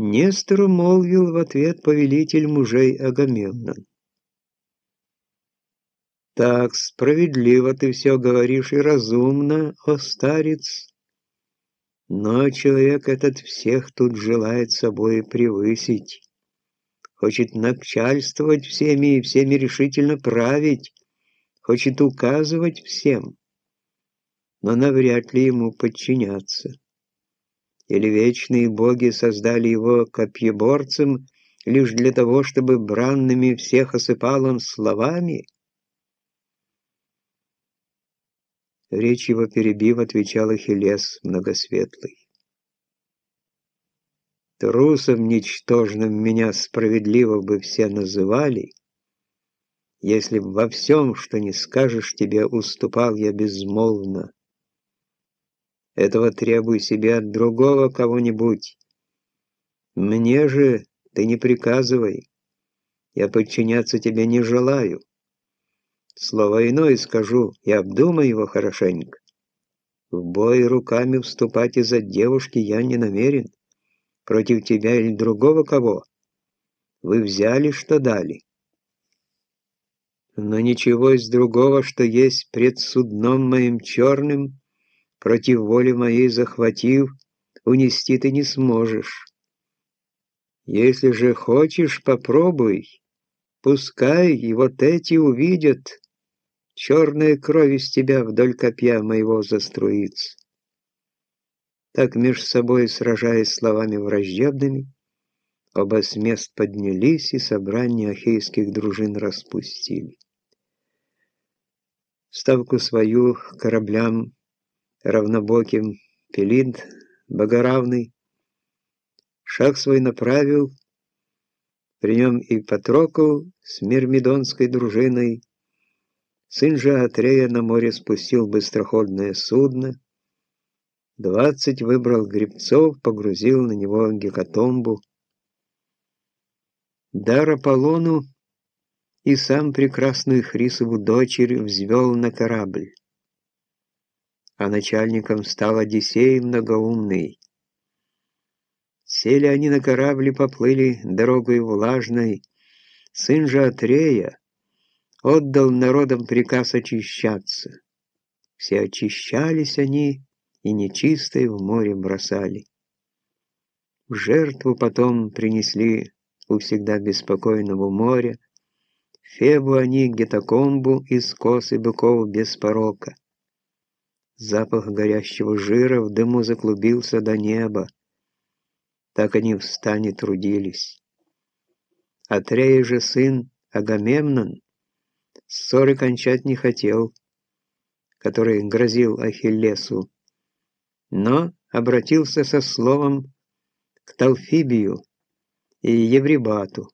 Нестору молвил в ответ повелитель мужей Агамемнон. «Так справедливо ты все говоришь и разумно, о старец, но человек этот всех тут желает собой превысить, хочет начальствовать всеми и всеми решительно править, хочет указывать всем, но навряд ли ему подчиняться. Или вечные боги создали его копьеборцем лишь для того, чтобы бранными всех осыпал он словами? Речь его перебив, отвечал Ахиллес многосветлый. Трусом ничтожным меня справедливо бы все называли, если б во всем, что не скажешь тебе, уступал я безмолвно. Этого требуй себе от другого кого-нибудь. Мне же ты не приказывай. Я подчиняться тебе не желаю. Слово иное скажу, и обдумай его хорошенько. В бой руками вступать из-за девушки я не намерен. Против тебя или другого кого. Вы взяли, что дали. Но ничего из другого, что есть пред судном моим черным, против воли моей захватив, унести ты не сможешь. Если же хочешь, попробуй, пускай и вот эти увидят, черная кровь из тебя вдоль копья моего заструится. Так меж собой, сражаясь словами враждебными, оба с мест поднялись и собрание ахейских дружин распустили. Ставку свою кораблям равнобоким Пелид богоравный, шаг свой направил, при нем и Патрокл с мирмидонской дружиной, сын же Атрея на море спустил быстроходное судно, двадцать выбрал гребцов, погрузил на него гекатомбу, дар Аполлону и сам прекрасную Хрисову дочерь взвел на корабль а начальником стал Одиссей многоумный. Сели они на корабль и поплыли дорогой влажной. Сын же Атрея отдал народам приказ очищаться. Все очищались они и нечистые в море бросали. В жертву потом принесли у всегда беспокойного моря, Фебу они гетакомбу из косы быков без порока. Запах горящего жира в дыму заклубился до неба. Так они в стане трудились. Атрея же сын Агамемнон ссоры кончать не хотел, который грозил Ахиллесу, но обратился со словом к Талфибию и Еврибату.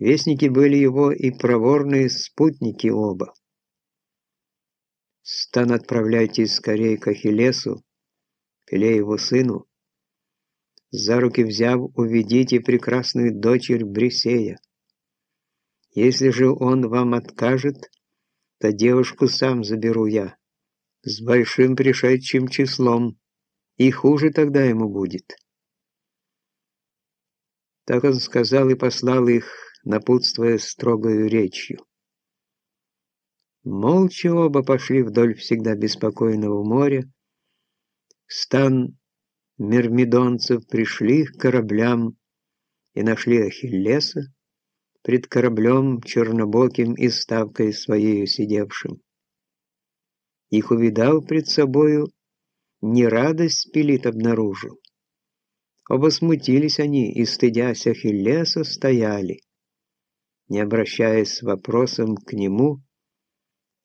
Вестники были его и проворные спутники оба. Стан отправляйтесь скорее к Ахиллесу, Пелееву сыну. За руки взяв, уведите прекрасную дочерь Брисея. Если же он вам откажет, то девушку сам заберу я, с большим пришедшим числом, и хуже тогда ему будет. Так он сказал и послал их, напутствуя строгою речью. Молча оба пошли вдоль всегда беспокойного моря. стан мирмидонцев пришли к кораблям и нашли Ахиллеса пред кораблем чернобоким и ставкой своею сидевшим. Их увидал пред собою, не радость пилит обнаружил. Оба смутились они и, стыдясь Ахиллеса, стояли, не обращаясь с вопросом к нему,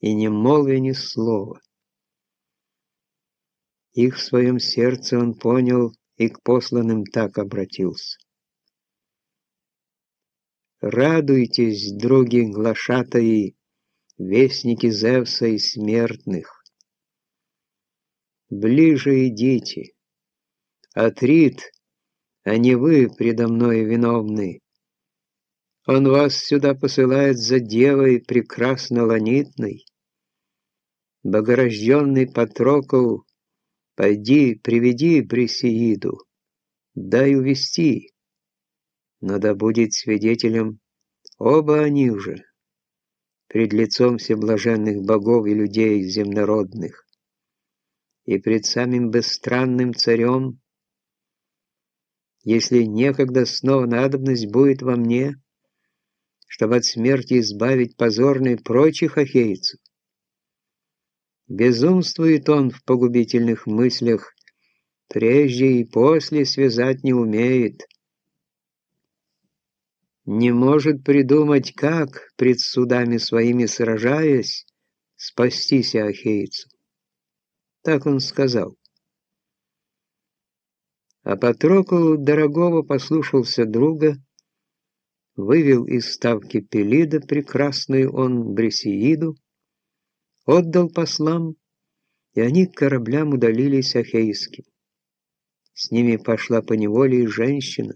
и не молвя ни слова. Их в своем сердце он понял и к посланным так обратился. Радуйтесь, други глашатаи, вестники Зевса и смертных. Ближе идите. Атрит, а не вы предо мной виновны. Он вас сюда посылает за девой прекрасно ланитной, Богорожденный Патрокл, пойди, приведи Брисеиду, дай увести, надо будет свидетелем оба они уже, пред лицом всеблаженных богов и людей земнородных, и пред самим бесстранным царем, если некогда снова надобность будет во мне, чтобы от смерти избавить позорной прочих ахейцев. Безумствует он в погубительных мыслях, прежде и после связать не умеет. Не может придумать, как, пред судами своими сражаясь, спастись ахейцу. Так он сказал. А Патрокл дорогого послушался друга, вывел из ставки Пелида прекрасную он Брисеиду, отдал послам, и они к кораблям удалились ахейским. С ними пошла по неволе и женщина,